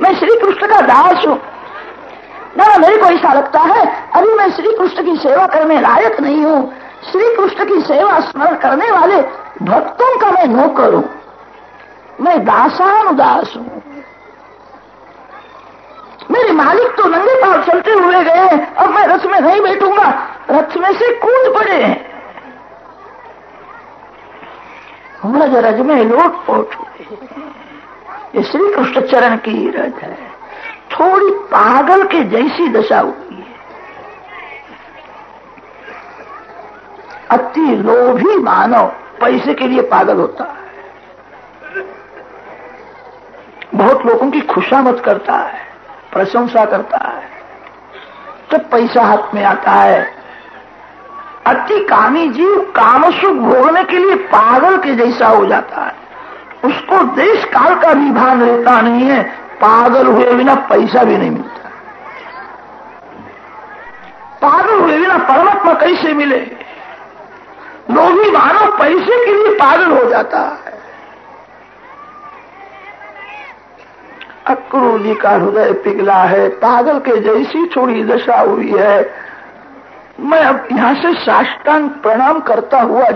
मैं श्री कृष्ण का दास हूँ। ना मेरे को ऐसा लगता है, अभी मैं श्री कृष्ण की सेवा करने लायक नहीं हूँ। श्री कृष्ण की सेवा स्मरण करने वाले भक्तों का मैं नौकर हूँ। मैं दासानुदास हूँ। मेरे मालिक तो नंगे पाव चलते हुए गए हैं, अब मैं रथ में नहीं बैठूँगा। रथ में से कूद पड़े हैं। रज रज में लोट पोट हुए श्री कृष्ण चरण की रज है। थोड़ी पागल के जैसी दशा होती है। अति लोभी मानव पैसे के लिए पागल होता है। बहुत लोगों की खुशामत करता है, प्रशंसा करता है। तो पैसा हाथ में आता है, अति कामी जीव काम सुख भोगने के लिए पागल के जैसा हो जाता है। उसको देश काल का भी रहता नहीं है। पागल हुए बिना पैसा भी नहीं मिलता। पागल हुए बिना परमात्मा कैसे मिले? लोभी मानो पैसे के लिए पागल हो जाता है। अक्रू जी का हृदय पिघला है। पागल के जैसी थोड़ी दशा हुई है। मैं अब यहाँ से साष्टांग प्रणाम करता हुआ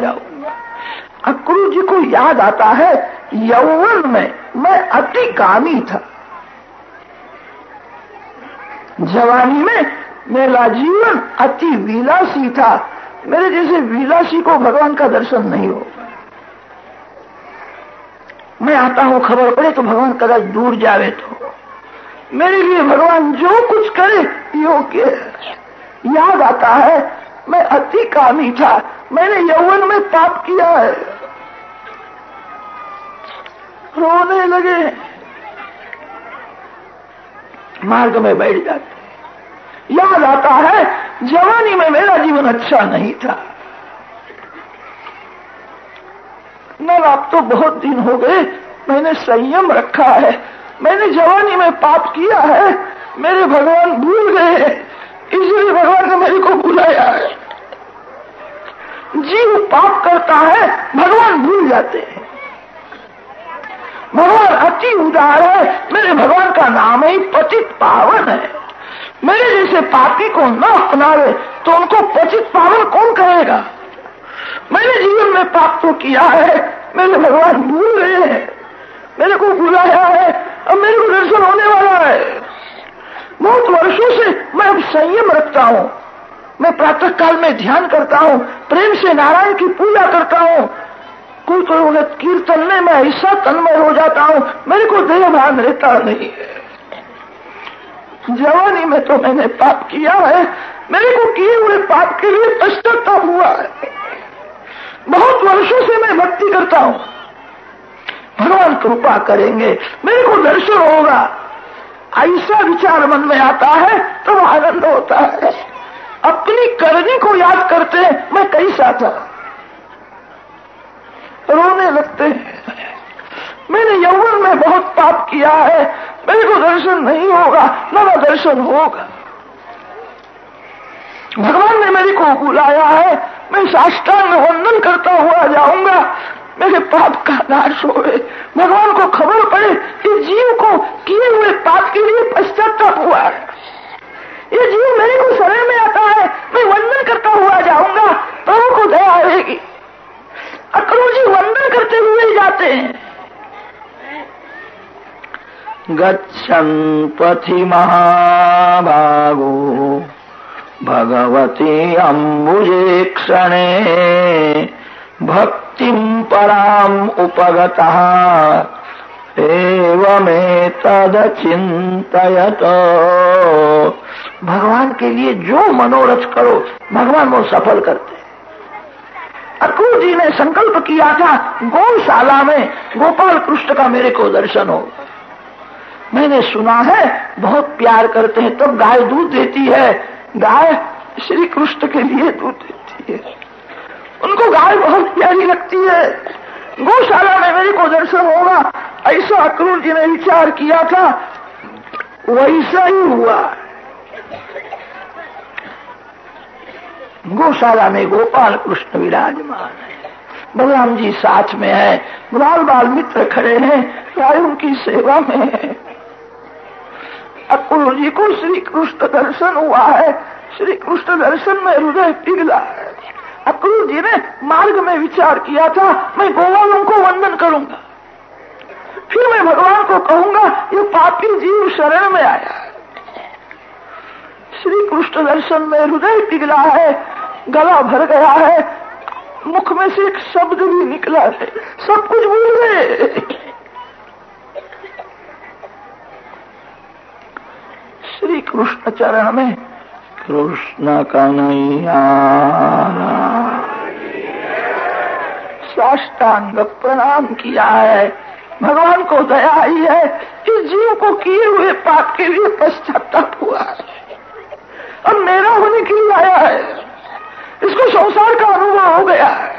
अक्रू जी को याद आता है यौवन में मैं अति कामी था। जवानी में मेरा जीवन अति विलासी था। मेरे जैसे विलासी को भगवान का दर्शन नहीं होगा मैं आता हूँ, खबर पड़े तो भगवान कदाच दूर जावे तो। मेरे लिए भगवान जो कुछ करे, योग्य याद आता है, मैं अति कामी था। मैंने यौवन पाप किया है। रोने लगे। मार्ग में बैठ जाते। याद आता है, जवानी में मेरा जीवन अच्छा नहीं था। न आप तो बहुत दिन हो गए। मैंने संयम रखा है। मैंने जवानी में पाप किया है। मेरे भगवान भूल गए। इसलिए भगवान ने मेरे को बुलाया है। जीव पाप करता है, भगवान भूल जाते हैं। भगवान अति उदार है, मेरे भगवान का नाम ही पतित पावन है। मेरे जैसे पापी को न अपना अपनावे तो उनको पतित पावन कौन कहेगा मैंने जीवन में पाप तो किया है, मेरे भगवान भूल रहे हैं। मेरे को बुलाया है, अब मेरे को दर्शन होने वाला है। बहुत वर्षों से मैं अब संयम रखता हूँ। मैं प्रातः काल में ध्यान करता हूँ, प्रेम से नारायण की पूजा करता हूँ। कोई कोई वक्त कीर्तन में मैं ऐसा तन्मय हो जाता हूँ, मेरे को देह भान रहता नहीं है। जवानी में तो मैंने पाप किया है, मेरे को किए हुए पाप के लिए पश्चाताप हुआ है। बहुत वर्षों से मैं भक्ति करता हूँ। भगवान कृपा करेंगे, मेरे को दर्शन होगा। ऐसा विचार मन में आता है तो आनंद होता है। अपनी करनी को याद करते हैं। मैं कैसा था रोने लगते हैं। मैंने यौवन में बहुत पाप किया है। मेरे को दर्शन नहीं होगा मेरा दर्शन होगा। भगवान ने मेरे को बुलाया है। मैं साष्टांग वंदन करता हुआ जाऊँगा। मेरे पाप का नाश हो भगवान को खबर पड़े कि जीव को किए हुए पाप के लिए पश्चाताप हुआ है ये जीव मेरे को शरण में आता है मैं वंदन करता हुआ जाऊँगा प्रभु को दया आएगी अक्रू जी वंदन करते हुए जाते हैं। गच्छन् पथि महाभागो, भगवती अम्बुजे क्षणे भक्तिम् पराम् उपगतः चिंतयत भगवान के लिए जो मनोरथ करो, भगवान वो सफल करते अक्रूर जी ने संकल्प किया था, गौशाला में गोपाल कृष्ण का मेरे को दर्शन हो। मैंने सुना है, बहुत प्यार करते हैं, तब तो गाय दूध देती है। गाय श्री कृष्ण के लिए दूध देती है। उनको गाय बहुत प्यारी लगती है। गौशाला में मेरे को दर्शन होगा, ऐसा अक्रूर जी ने विचार किया था, वैसा ही हुआ। गौशाला में गोपाल कृष्ण विराजमान है। बलराम जी साथ में है। बाल बाल मित्र खड़े हैं। गायों की सेवा में है। अक्रूर जी को श्री कृष्ण दर्शन हुआ है। श्री कृष्ण दर्शन में हृदय पिघला है। अक्रूर जी ने मार्ग में विचार किया था, मैं गोवालों को वंदन करूँगा। फिर मैं भगवान को कहूँगा, ये पापी जीव शरण में आया श्री कृष्ण दर्शन में हृदय पिघला है। गला भर गया है। मुख में से एक शब्द भी निकला है। सब कुछ भूल गए। श्री कृष्ण चरण में कृष्ण कन्हैया साष्टांग प्रणाम किया है। भगवान को दया आई है इस जीव को किए हुए पाप के लिए पश्चाताप हुआ है। अब मेरा होने के लिए आया है। इसको संसार का अनुभव हो गया है।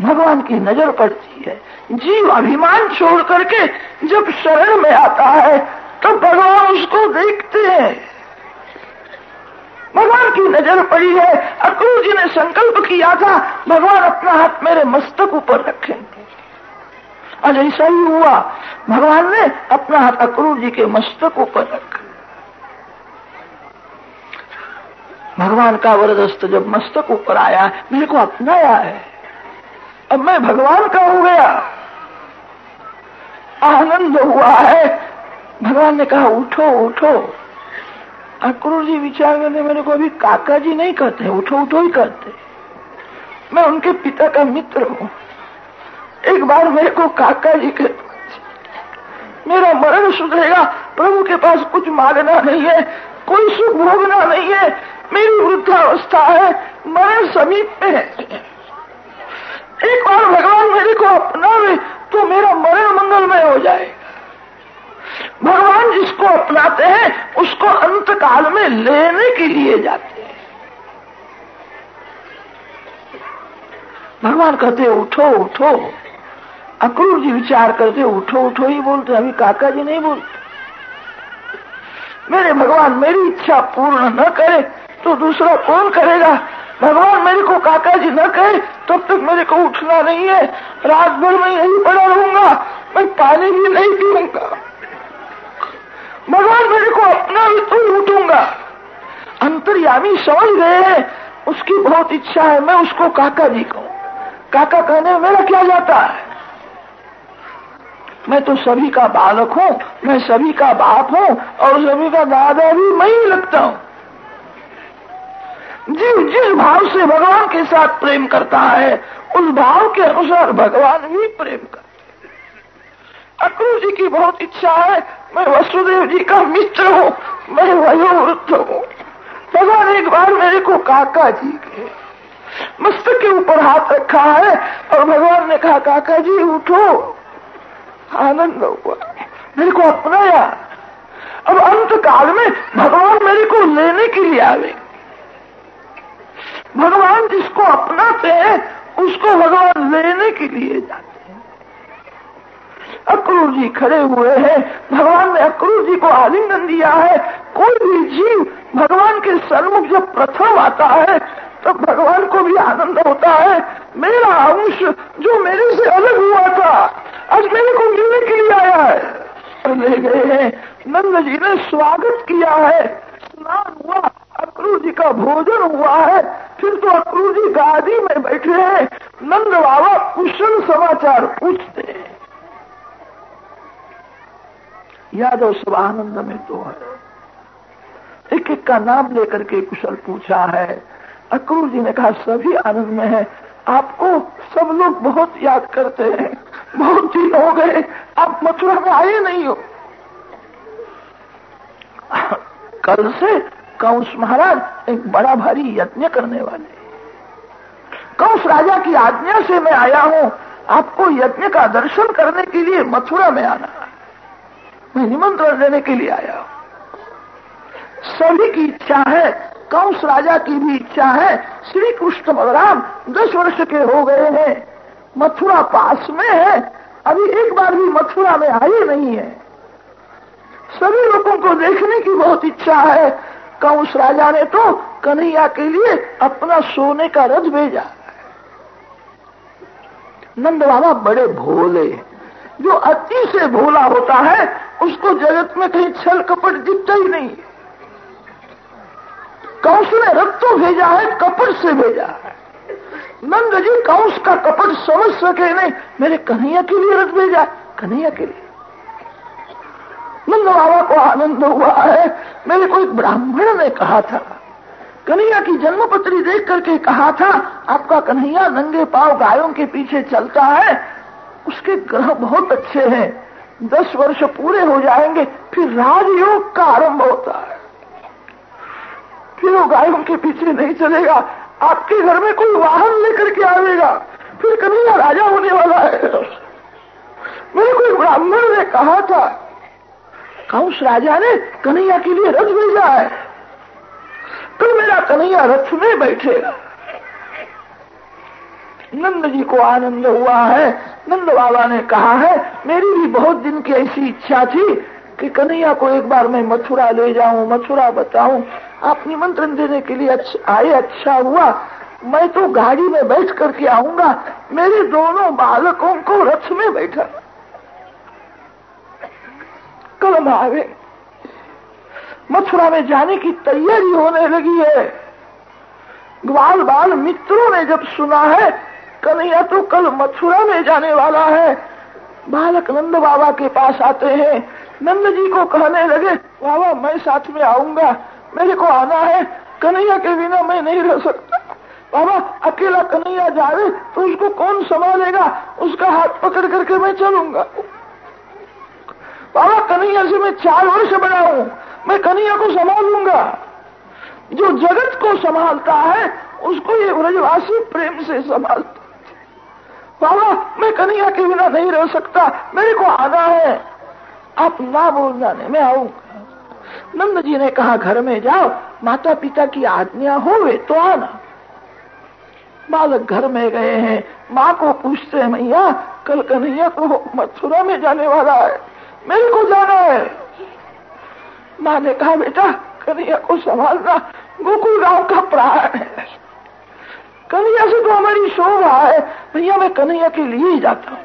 भगवान की नज़र पड़ती है। जीव अभिमान छोड़ करके जब शरण में आता है तो भगवान उसको देखते हैं। भगवान की नज़र पड़ी है। अक्रूर जी ने संकल्प किया था, भगवान अपना हाथ मेरे मस्तक ऊपर रखेंगे। आज ऐसा ही हुआ। भगवान ने अपना हाथ अक्रूर जी के मस्तक ऊपर रखा। भगवान का वरदस्त जब मस्तक ऊपर आया, मेरे को अपनाया है। अब मैं भगवान का हो गया। आनंद हुआ है। भगवान ने कहा, उठो उठो। अक्रूर जी विचार करने, मेरे को अभी काका जी नहीं कहते, उठो उठो, ही कहते। मैं उनके पिता का मित्र हूँ। एक बार मेरे को काका जी के, मेरा मरण सुधरेगा। प्रभु के पास कुछ मांगना नहीं है, कोई सुख भोगना नहीं है। मेरी वृद्धावस्था है मरण समीप में है। एक बार भगवान मेरे को अपनावे तो मेरा मरण मंगलमय हो जाएगा भगवान जिसको अपनाते हैं, उसको अंत काल में लेने के लिए जाते हैं। भगवान कहते, उठो उठो। अक्रूर जी विचार करते, उठो उठो, ही बोलते, अभी काका जी नहीं बोलते। मेरे भगवान मेरी इच्छा पूर्ण न करे तो दूसरा कौन करेगा? भगवान मेरे को काका जी न कहे, तब तक मेरे को उठना नहीं है। रात भर में यही पड़ा रहूँगा। मैं पानी भी नहीं पीऊँगा। भगवान मेरे को अपना भी तो उठूँगा अंतर्यामी समझ गए हैं। उसकी बहुत इच्छा है, मैं उसको काका जी कहूँ। काका कहने में मेरा क्या जाता है? मैं तो सभी का बालक हूँ, मैं सभी का बाप हूँ, और सभी का दादा भी मैं ही लगता हूँ। जीव जिस भाव से भगवान के साथ प्रेम करता है, उस भाव के अनुसार भगवान ही प्रेम करते अक्रू जी की बहुत इच्छा है, मैं वसुदेव जी का मित्र हूँ, मैं वयोवृद्ध हूँ। भगवान एक बार मेरे को काका जी के मस्तक के ऊपर हाथ रखा है, और भगवान ने कहा, काका जी, उठो। आनंद हुआ। मेरे को अपनाया। अब अंत काल में भगवान मेरे को लेने के लिए आवे भगवान जिसको अपनाते हैं, उसको भगवान लेने के लिए जाते हैं। अक्रूर जी खड़े हुए हैं, भगवान ने अक्रूर जी को आलिंगन दिया है। कोई भी जीव भगवान के सन्मुख जब प्रथम आता है तो भगवान को भी आनंद होता है। मेरा अंश जो मेरे से अलग हुआ था, आज मेरे को मिलने के लिए आया है। ले गए हैं। नंद जी ने स्वागत किया है। स्नान हुआ। अक्रूर जी का भोजन हुआ है, फिर तो अक्रूर जी गादी में बैठे हैं। नंद बाबा, कुशल समाचार पूछते हैं। यादव सब आनंद में तो है। एक एक का नाम लेकर के कुशल पूछा है। अक्रूर जी ने कहा, सभी आनंद में है। आपको सब लोग बहुत याद करते हैं। बहुत दिन हो गए, आप मथुरा में आए नहीं हो। कल से कंस महाराज एक बड़ा भारी यज्ञ करने वाले कंस राजा की आज्ञा से मैं आया हूँ। आपको यज्ञ का दर्शन करने के लिए मथुरा में आना। मैं निमंत्रण देने के लिए आया हूँ। सभी की इच्छा है, कंस राजा की भी इच्छा है श्री कृष्ण बलराम दस वर्ष के हो गए हैं। मथुरा पास में है, अभी एक बार भी मथुरा में आए नहीं है। सभी लोगों को देखने की बहुत इच्छा है कंस राजा ने तो कन्हैया के लिए अपना सोने का रथ भेजा। नंद बाबा बड़े भोले जो अति से भोला होता है, उसको जगत में कहीं छल कपट दिखता ही नहीं। कंस ने रथ तो भेजा है, कपट से भेजा है। नंद जी, कंस का कपट समझ सके नहीं, मेरे कन्हैया के लिए रथ भेजा कन्हैया के लिए। नंद बाबा को आनंद हुआ है। मेरे को एक ब्राह्मण ने कहा था। कन्हैया की जन्मपत्री देख करके कहा था, आपका कन्हैया नंगे पाव गायों के पीछे चलता है। उसके ग्रह बहुत अच्छे हैं। दस वर्ष पूरे हो जाएँगे, फिर राजयोग का आरंभ होता है। फिर वो गायों के पीछे नहीं चलेगा। आपके घर में कोई वाहन लेकर के आएगा। फिर कन्हैया राजा होने वाला है। मेरे कोई ब्राह्मण ने कहा था कंस राजा ने कन्हैया के लिए रथ भेजा है। तो मेरा कन्हैया रथ में बैठेगा नंद जी को आनंद हुआ है। नंद बाबा ने कहा है, मेरी भी बहुत दिन की ऐसी इच्छा थी कि कन्हैया को एक बार मैं मथुरा ले जाऊँ, मथुरा बताऊँ। आप निमंत्रण देने के लिए आए अच्छा हुआ। मैं तो गाड़ी में बैठ करके आऊँगा। मेरे दोनों बालकों को रथ में बैठा। कल आवे मथुरा में जाने की तैयारी होने लगी है। ग्वाल बाल मित्रों ने जब सुना है, कन्हैया तो कल मथुरा में जाने वाला है। बालक नंद बाबा के पास आते हैं। नंद जी को कहने लगे, बाबा, मैं साथ में आऊँगा। मेरे को आना है। कन्हैया के बिना मैं नहीं रह सकता। बाबा, अकेला कन्हैया जावे तो उसको कौन संभालेगा? उसका हाथ पकड़ करके मैं चलूँगा। बाबा, कन्हैया से मैं चार वर्ष बड़ा हूँ। मैं कन्हैया को संभालूँगा। जो जगत को संभालता है, उसको ये ब्रजवासी प्रेम से संभालता बाबा, मैं कन्हैया के बिना नहीं रह सकता। मेरे को आना है। आप ना बोल जाने मैं आऊँगा नंद जी ने कहा, घर में जाओ। माता पिता की आज्ञा होवे तो आना। बालक घर में गए हैं। माँ को पूछते हैं, मैया, कल कन्हैया को मथुरा में जाने वाला है। मेरे को जाना। है माँ ने कहा, बेटा, कन्हैया को संभालना गोकुल गाँव का प्राण है। कन्हैया से तो हमारी शोभा है। भैया, मैं कन्हैया के लिए ही जाता हूँ।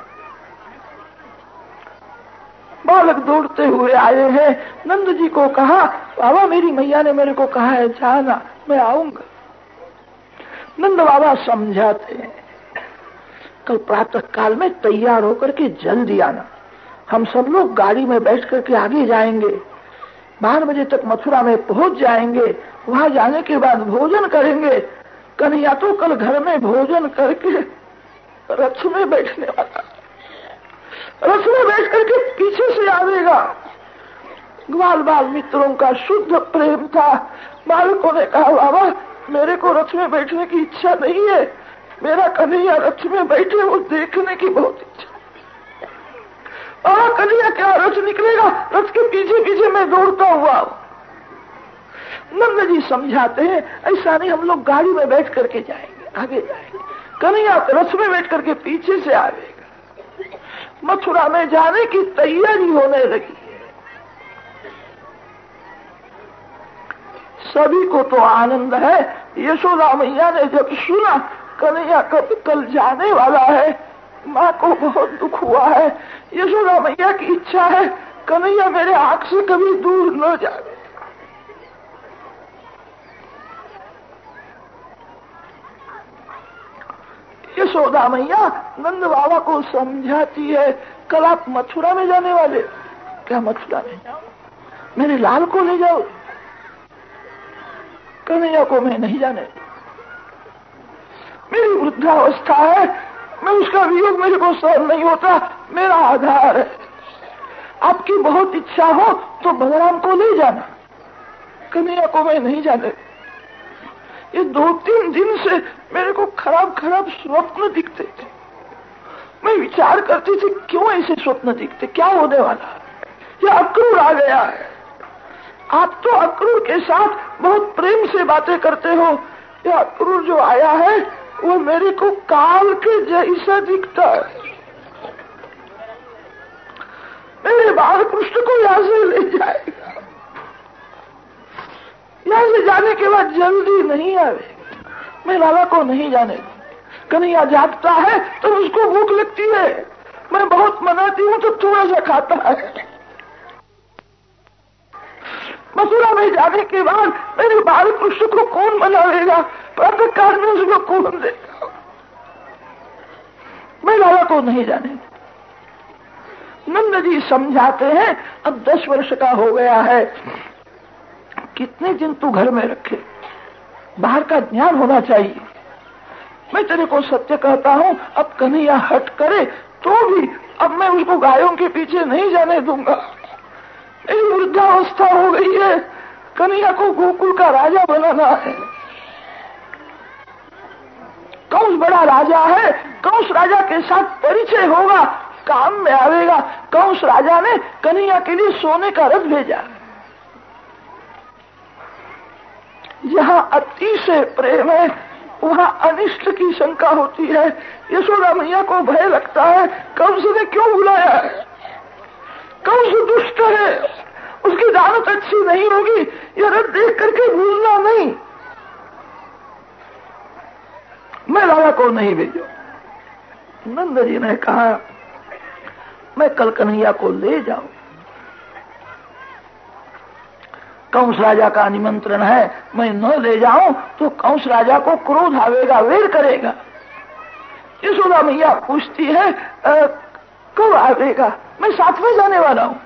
बालक दौड़ते हुए आए हैं। नंद जी को कहा, बाबा, मेरी मैया ने मेरे को कहा है, जाना, मैं आऊँगा। नंद बाबा समझाते हैं, कल प्रातः काल में तैयार होकर के जल्दी आना। हम सब लोग गाड़ी में बैठ करके आगे जाएँगे। बारह बजे तक मथुरा में पहुँच जाएँगे। वहाँ जाने के बाद भोजन करेंगे। कन्हैया तो कल घर में भोजन करके रथ में बैठने वाला। रथ में बैठ करके पीछे से आवेगा। ग्वाल बाल मित्रों का शुद्ध प्रेम था। बालकों ने कहा, बाबा, मेरे को रथ में बैठने की इच्छा नहीं है। मेरा कन्हैया रथ में बैठे वो देखने की बहुत इच्छा और कन्हैया क्या रथ निकलेगा? रथ के पीछे पीछे मैं दौड़ता हुआ। नंद जी समझाते हैं, ऐसा नहीं हम लोग गाड़ी में बैठ करके जाएँगे, आगे जाएँगे। कन्हैया रथ में बैठ करके पीछे से आवेगा। मथुरा में जाने की तैयारी होने लगी सभी को तो आनंद है। यशोदा मैया ने जब सुना, कन्हैया कब कल जाने वाला है? माँ को बहुत दुख हुआ है। यशोदा मैया की इच्छा है, कन्हैया मेरे आँख से कभी दूर न जाए। यशोदा मैया नंद बाबा को समझाती है, कल आप मथुरा में जाने वाले। क्या मथुरा में? जाओ मेरे लाल को ले जाओ। कन्हैया को मैं नहीं जाने। मेरी वृद्धावस्था है मैं उसका वियोग मेरे को सहन नहीं होता, मेरा आधार है। आपकी बहुत इच्छा हो तो बलराम को ले जाना। कन्हैया को मैं नहीं जाने। ये दो तीन दिन से मेरे को खराब खराब स्वप्न दिखते थे। मैं विचार करती थी, क्यों ऐसे स्वप्न दिखते? क्या होने वाला ये अक्रूर आ गया है। आप तो अक्रूर के साथ बहुत प्रेम से बातें करते हो। ये अक्रूर जो आया है वो मेरे को काल के जैसा दिखता है। मेरे बाल कृष्ण को यहाँ से ले जाएगा। यहाँ से जाने के बाद जल्दी नहीं आवे। मैं लाला को नहीं जाने कन्हैया जागता है तो उसको भूख लगती है। मैं बहुत मनाती हूँ तो थोड़ा सा खाता है। मथुरा में जाने के बाद मेरे बाल पुरुष को कौन बनावेगा काल में उसको कौन देगा मैं लाला को नहीं जाने नंद जी समझाते हैं, अब दस वर्ष का हो गया है। कितने दिन तू घर में रखे? बाहर का ज्ञान होना चाहिए। मैं तेरे को सत्य कहता हूँ, अब कन्हैया हट करे तो भी अब मैं उसको गायों के पीछे नहीं जाने दूँगा। मेरी वृद्धावस्था हो गई है। कन्हैया को गोकुल का राजा बनाना है। कंस बड़ा राजा है? कंस राजा के साथ परिचय होगा? काम में आवेगा। कंस राजा ने कन्हैया के लिए सोने का रथ भेजा? अति से प्रेम है, वहाँ अनिष्ट की शंका होती है। यशोदा मैया को भय लगता है कंस ने क्यों बुलाया? कंस दुष्ट है? उसकी दानत अच्छी नहीं होगी। यह रथ देख करके भूलना नहीं। मैं लाला को नहीं भेजो। नंद जी ने कहा, मैं कल कन्हैया को ले जाऊँ। कंस राजा का निमंत्रण है, मैं न ले जाऊँ तो कंस राजा को क्रोध आवेगा, वेर करेगा। यशोदा मैया पूछती है कब आवेगा? मैं सातवें जाने वाला हूँ।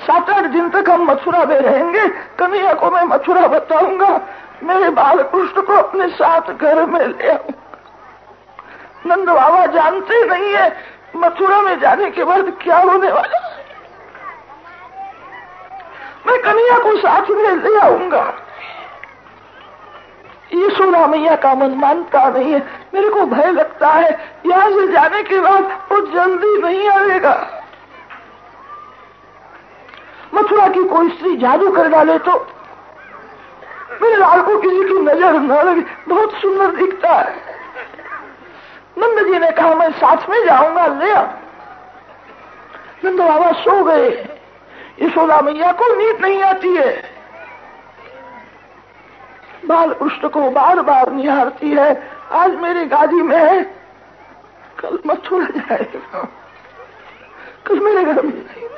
सात आठ दिन तक हम मथुरा में रहेंगे। कन्हैया को मैं मथुरा बताऊँगा। मेरे बाल कृष्ण को अपने साथ घर में ले आऊँगा नंद बाबा जानते नहीं है, मथुरा में जाने के बाद क्या होने वाला मैं कन्हैया को साथ में ले आऊँगा। यशोदा मैया का मन मानता नहीं है, मेरे को भय लगता है, यहाँ से जाने के बाद वो जल्दी नहीं आएगा। मथुरा की कोई स्त्री जादू कर डाले तो मेरे लाल को किसी की नज़र न लगे। बहुत सुंदर दिखता है। नंद जी ने कहा, मैं साथ में जाऊँगा, ले नंद बाबा सो गए। यशोदा मैया को नींद नहीं आती है। बाल उष्ट को बार बार निहारती है। आज मेरी गादी में है। कल मथुरा जाएगा। कल मेरे घर में नहीं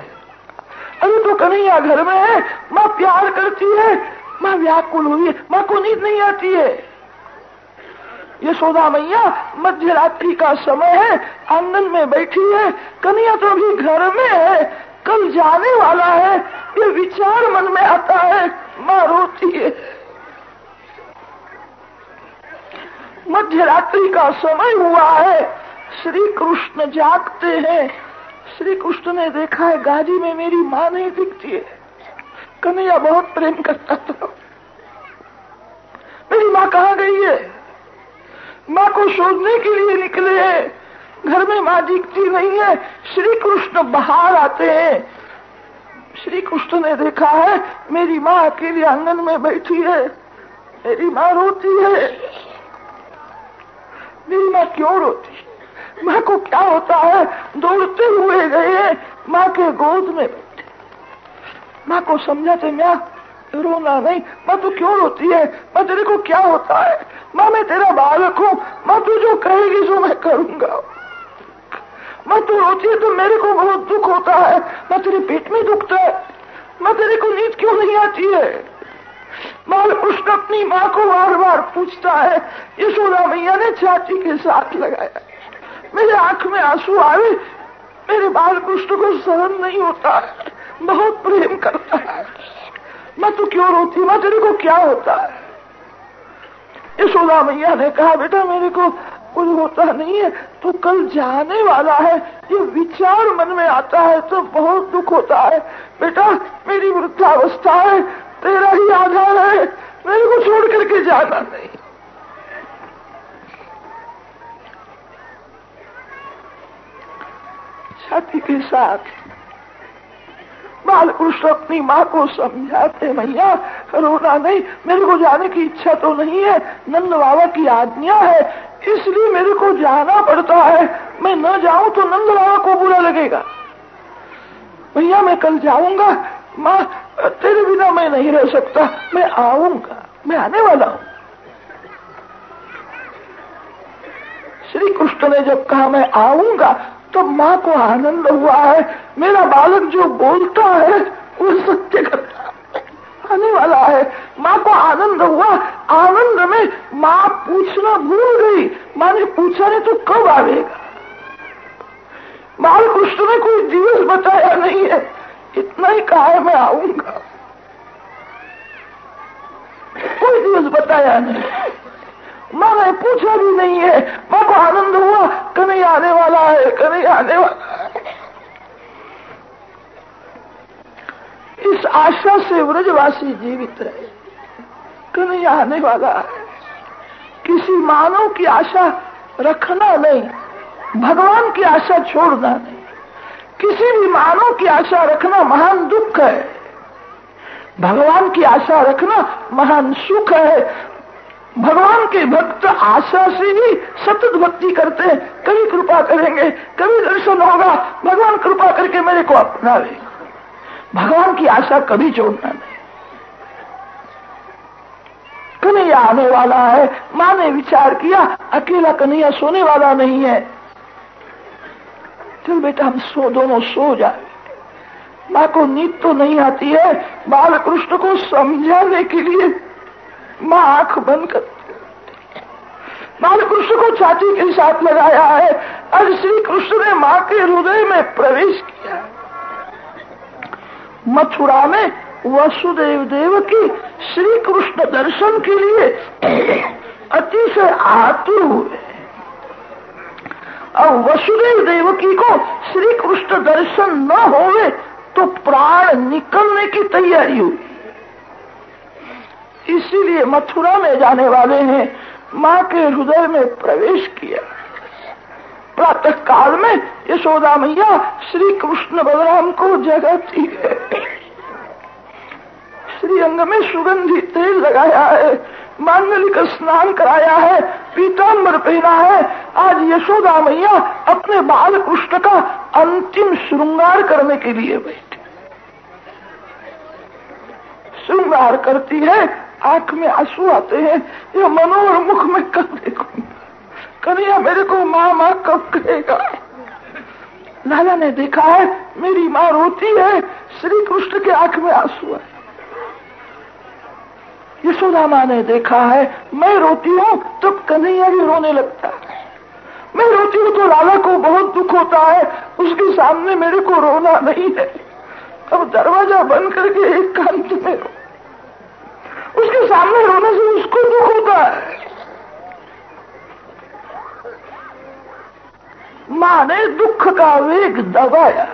अरे तो कन्हैया घर में है। माँ प्यार करती है। माँ व्याकुल हुई, माँ को नींद नहीं आती है। यशोदा मैया मध्य रात्रि का समय है, आँगन में बैठी है, कन्हैया तो अभी घर में है, कल जाने वाला है, ये विचार मन में आता है, माँ रोती है। मध्य रात्रि का समय हुआ है श्री कृष्ण जागते हैं श्री कृष्ण ने देखा है गाड़ी में मेरी माँ नहीं दिखती है। कन्हैया, बहुत प्रेम करता था मेरी माँ कहाँ गई है? माँ को शोधने के लिए निकले हैं। घर में माँ दिखती नहीं है। श्री कृष्ण बाहर आते हैं। श्री कृष्ण ने देखा है, मेरी माँ अकेली आँगन में बैठी है। मेरी माँ रोती है। मेरी माँ क्यों रोती? माँ को क्या होता है? दौड़ते हुए गए माँ के गोद में बैठे माँ को समझाते मैं रोना नहीं, माँ तू क्यों रोती है? माँ तेरे को क्या होता है? माँ मैं तेरा बालक हूँ, माँ तू जो कहेगी जो मैं करूँगा। माँ तू रोती है तो मेरे को बहुत दुख होता है, माँ तेरे पेट में दुखता है, माँ तेरे को नींद क्यों नहीं आती है? बाल कृष्ण अपनी माँ को बार बार पूछता है यशोदा मैया ने छाती के साथ लगाया। मेरे आँख में आँसू आए, मेरे बाल कृष्ण को सहन नहीं होता है। बहुत प्रेम करता है। मैं तो क्यों रोती? मैं तेरे को क्या होता? है यशोदा मैया ने कहा, बेटा, मेरे को कुछ होता नहीं है तो कल जाने वाला है। ये विचार मन में आता है तो बहुत दुख होता है। बेटा, मेरी वृद्धावस्था है, तेरा ही आधार है, मेरे को छोड़ करके जाना नहीं। छाती के साथ बाल कृष्ण अपनी माँ को समझाते मैया, रोना नहीं, मेरे को जाने की इच्छा तो नहीं है, नंद बाबा की आज्ञा है, इसलिए मेरे को जाना पड़ता है, मैं न जाऊँ तो नंद बाबा को बुरा लगेगा। भैया मैं कल जाऊँगा, माँ, तेरे बिना मैं नहीं रह सकता, मैं आऊँगा, मैं आने वाला हूँ। श्री कृष्ण ने जब कहा, मैं आऊँगा तो माँ को आनंद हुआ है। मेरा बालक जो बोलता है, वो सत्य करता आने वाला है। माँ को आनंद हुआ। आनंद में माँ पूछना भूल गई। माँ ने पूछा नहीं तो कब आवेगा? बाल कृष्ण ने कोई दिवस बताया नहीं है। इतना ही कहा है, मैं आऊँगा। कोई दिवस बताया नहीं। माँ ने पूछा भी नहीं है। माँ को आनंद हुआ। कहीं आने वाला है, कहीं आने वाला है। इस आशा से व्रजवासी जीवित रहे। कहीं आने वाला है। किसी मानव की आशा रखना नहीं। भगवान की आशा छोड़ना नहीं। किसी भी मानव की आशा रखना महान दुख है। भगवान की आशा रखना महान सुख है। भगवान के भक्त आशा से ही सतत भक्ति करते हैं। कभी कृपा करेंगे, कभी दर्शन होगा। भगवान कृपा करके मेरे को अपना लेगा भगवान की आशा कभी छोड़ना नहीं। कन्हैया आने वाला है। माँ ने विचार किया, अकेला कन्हैया सोने वाला नहीं है। चल बेटा, हम सो, दोनों सो जाए। माँ को नींद तो नहीं आती है। बाल कृष्ण को समझाने के लिए माँ आँख बंद कर बाल कृष्ण को छाती के साथ लगाया है। और श्री कृष्ण ने माँ के हृदय में प्रवेश किया। मथुरा में वसुदेव देव की श्री कृष्ण दर्शन के लिए अतिशय आतुर हुए। और वसुदेव देवकी को श्री कृष्ण दर्शन न होवे तो प्राण निकलने की तैयारी हुई। इसीलिए मथुरा में जाने वाले ने माँ के हृदय में प्रवेश किया। प्रातः काल में यशोदा मैया श्री कृष्ण बलराम को जगाती है। श्री अंग में सुगंधी तेल लगाया है मांगली का स्नान कराया है पीताम्बर पहना है। आज यशोदा मैया अपने बाल कृष्ण का अंतिम श्रृंगार करने के लिए बैठे। श्रृंगार करती है आँख में आँसू आते हैं यह मनोहर मुख में कब देखूँगा कन्हैया मेरे को माँ माँ कब कहेगा? लाला ने देखा है, मेरी माँ रोती है श्री कृष्ण के आँख में आँसू है यशोदा माँ ने देखा है, मैं रोती हूँ, तब कन्हैया भी रोने लगता है। मैं रोती हूँ तो लाला को बहुत दुख होता है, उसके सामने मेरे को रोना नहीं है। अब दरवाज़ा बंद करके एक कांत में रो। उसके सामने रोने से उसको दुख होता है। माँ ने दुख का वेग दबाया।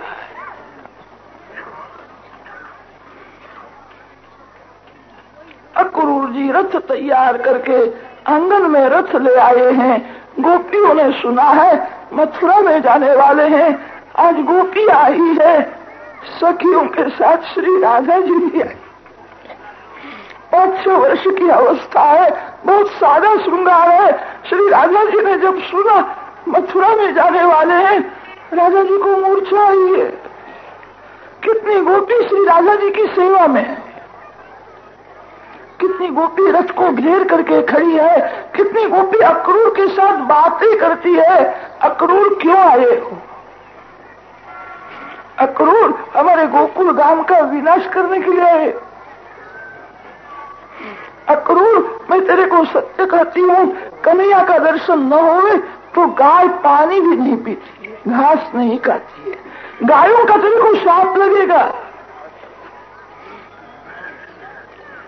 अक्रूर जी रथ तैयार करके आँगन में रथ ले आए हैं। गोपियों ने सुना है, मथुरा में जाने वाले हैं। आज गोपी आई है। सखियों के साथ श्री राधा जी भी आई पाँच छह वर्ष की अवस्था है, बहुत सादा श्रृंगार है। श्री राजा जी ने जब सुना, मथुरा में जाने वाले हैं राजा जी को मूर्छा आई है। कितनी गोपी श्री राजा जी की सेवा में है। कितनी गोपी रथ को घेर करके खड़ी है, कितनी गोपी अक्रूर के साथ बातें करती है। अक्रूर क्यों आए हो? अक्रूर हमारे गोकुल गाँव का विनाश करने के लिए आए अक्रूर, मैं तेरे को सत्य कहती हूँ, कन्हैया का दर्शन न होवे तो गाय पानी भी नहीं पीती, घास नहीं खाती है। गायों का तेरे को साफ़ लगेगा।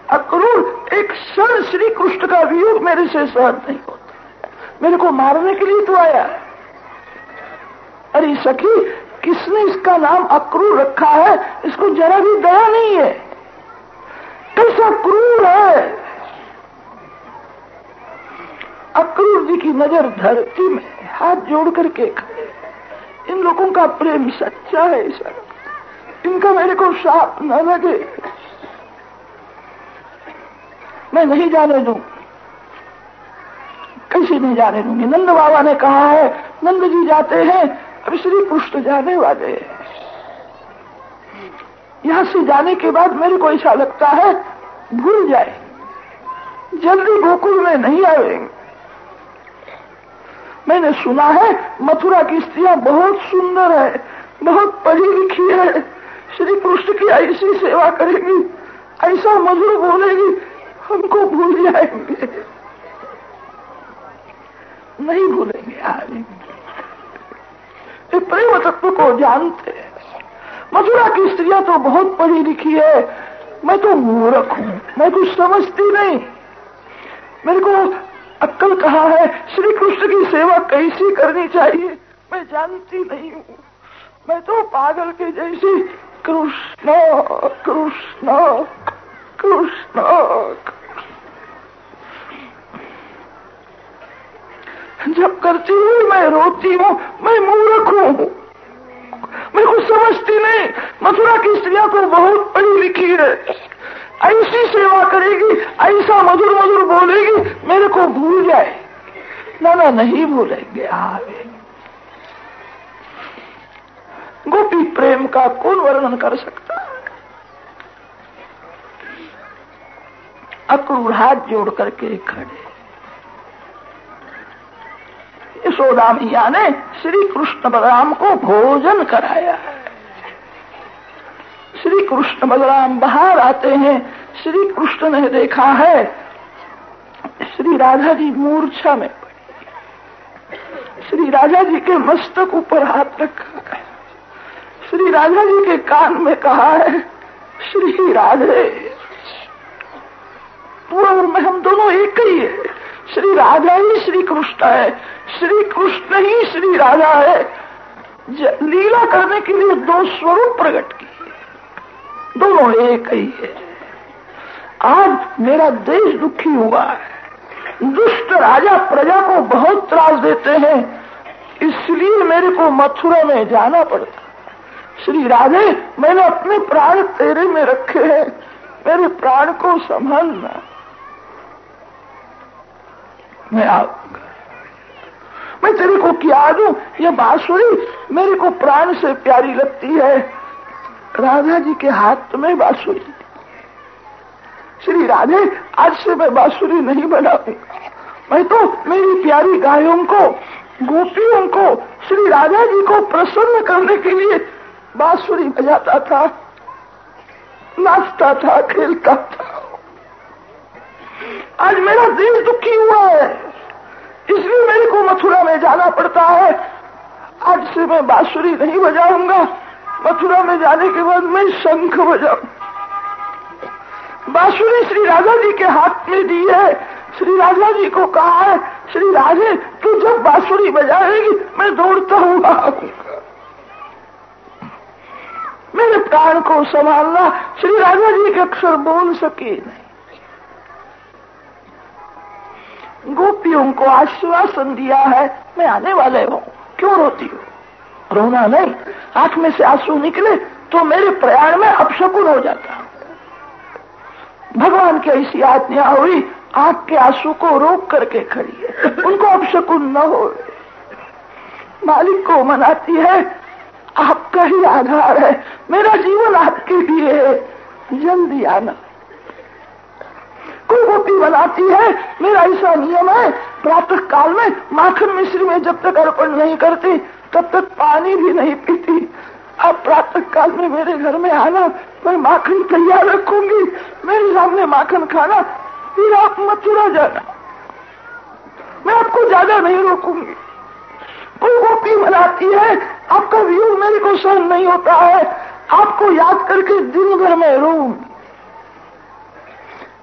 अक्रूर, एक क्षण श्री कृष्ण का वियोग मेरे से सहन नहीं होता। मेरे को मारने के लिए तो आया। अरे सखी, किसने इसका नाम अक्रूर रखा है? इसको जरा भी दया नहीं है। कैसा क्रूर है। अक्रूर जी की नज़र धरती में हाथ जोड़ करके इन लोगों का प्रेम सच्चा है, सर। इनका मेरे को साफ़ न लगे। मैं नहीं जाने दू। कैसे नहीं जाने दूँगी? नंद बाबा ने कहा है, नंद जी जाते हैं, अब श्री पुष्ट जाने वाले हैं। यहाँ से जाने के बाद मेरे को ऐसा लगता है, भूल जाए। जल्दी गोकुल में नहीं आएँगे मैंने सुना है, मथुरा की स्त्रियाँ बहुत सुंदर है, बहुत पढ़ी लिखी है। श्री कृष्ण की ऐसी सेवा करेगी, ऐसा मधुर बोलेगी, हमको भूल जाएँगे। नहीं भूलेंगे ये प्रेम तत्व को जानते हैं। मथुरा की स्त्रियाँ तो बहुत पढ़ी लिखी है। मैं तो मूर्ख हूँ, मैं कुछ समझती नहीं। मेरे को अक्कल कहा है? श्री कृष्ण की सेवा कैसी करनी चाहिए? मैं जानती नहीं हूँ। मैं तो पागल के जैसी। कृष्ण कृष्ण कृष्ण। जब करती हूँ, मैं रोती हूँ, मैं मूर्ख हूँ। मैं कुछ समझती नहीं। मथुरा की स्त्रियाँ तो बहुत पढ़ी लिखी है। ऐसी सेवा करेगी, ऐसा मधुर मधुर बोलेगी, मेरे को भूल जाए। ना ना नहीं भूलेंगे, आगे। गोपी प्रेम का कौन वर्णन कर सकता अक्रूर हाथ जोड़ करके खड़े। यशोदा मैया ने श्री कृष्ण बलराम को भोजन कराया। है श्री कृष्ण बलराम बाहर आते हैं। श्री कृष्ण ने देखा है, श्री राधा जी मूर्छा में श्री राधा जी के मस्तक ऊपर हाथ रखा है श्री राधा जी के कान में कहा है, श्री राधे और में हम दोनों एक ही है। श्री राधा ही श्री कृष्ण है। श्री कृष्ण ही श्री राधा है। लीला करने के लिए दो स्वरूप प्रकट किए दोनों एक ही है। आज मेरा देश दुखी हुआ है। दुष्ट राजा प्रजा को बहुत त्रास देते हैं। इसलिए मेरे को मथुरा में जाना पड़ता। श्री राधे, मैंने अपने प्राण तेरे में रखे हैं। मेरे प्राण को संभालना। मैं आऊँगा मैं तेरे को क्या दू? ये बांसुरी मेरे को प्राण से प्यारी लगती है। राधा जी के हाथ में बांसुरी श्री राधे, आज से मैं बांसुरी नहीं बनाऊँगा। मैं तो मेरी प्यारी गायों को, गोपियों को, श्री राधा जी को प्रसन्न करने के लिए बांसुरी बजाता था, नाचता था, खेलता था। आज मेरा दिल दुखी हुआ है। इसलिए मेरे को मथुरा में जाना पड़ता है। आज से मैं बांसुरी नहीं बजाऊँगा। मथुरा में जाने के बाद मैं शंख बजाऊ। बांसुरी श्री राजा जी के हाथ में दी है। श्री राजा जी को कहा है, श्री राजे, तू जब बांसुरी बजाएगी, मैं दौड़ता आऊँगा। मेरे प्राण को संभालना श्री राजा जी के अक्षर बोल सके नहीं। गोपियों को आश्वासन दिया है, मैं आने वाले हूँ। क्यों रोती हूँ? रोना नहीं, आँख में से आँसू निकले तो मेरे प्रयाण में अपशकुन हो जाता। भगवान की ऐसी आज्ञा हुई, आँख के आँसू को रोक करके खड़ी है। उनको अपशकुन न हो। मालिक को मनाती है, आपका ही आधार है, मेरा जीवन आपके लिए है। जल्दी आना। कोई गोपी बनाती है। मेरा ऐसा नियम है, प्रातः काल में माखन मिश्री में जब तक अर्पण नहीं करती, तब तक पानी भी नहीं पीती। अब प्रातः काल में मेरे घर में आना, मैं माखन तैयार रखूँगी। मेरे सामने माखन खाना, फिर आप मथुरा जाना। मैं आपको ज़्यादा नहीं रोकूँगी। कोई गोपी बनाती है, आपका व्यू मेरे को सहन नहीं होता है। आपको याद करके दिन भर में रू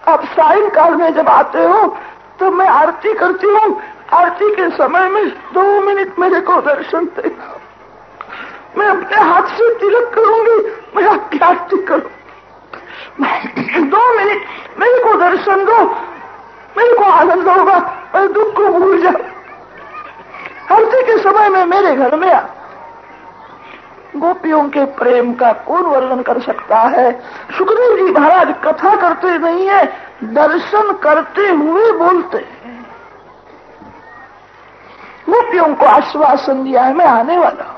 अब साइन काल में जब आते हो तो मैं आरती करती हूँ। आरती के समय में दो मिनट मेरे को दर्शन देना। मैं अपने हाथ से तिलक करूँगी, मैं आपकी आरती करूँ। दो मिनट, मेरे को दर्शन दो। मेरे को आनंद होगा, मैं दुख को भूल जाऊ। आरती के समय में मेरे घर में आ गोपियों के प्रेम का कौन वर्णन कर सकता है? सुखदेव जी महाराज कथा करते नहीं है, दर्शन करते हुए बोलते हैं। गोपियों को आश्वासन दिया है, मैं आने वाला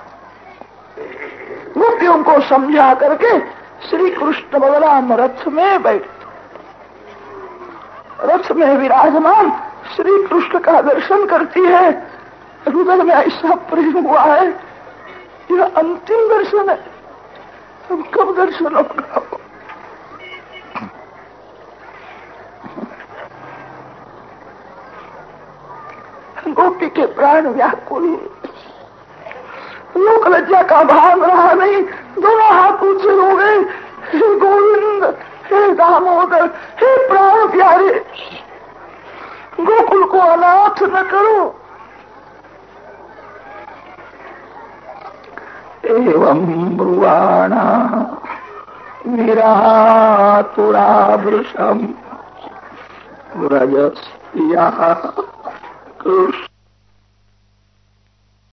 गोपियों को समझा करके श्री कृष्ण बलराम रथ में बैठते रथ में विराजमान श्री कृष्ण का दर्शन करती है। हृदय में ऐसा प्रेम हुआ है यह अंतिम दर्शन है। अब कब दर्शन होगा गोपी के प्राण व्याकुल। लोक लज्जा का भाग रहा नहीं, दोनों हाथ ऊँचे हो गए। हे गोविंद, हे दामोदर, हे प्राण प्यारे, गोकुल को अनाथ न करो। एवं ब्रुवाणा। निरातुराभृशम् रजस्या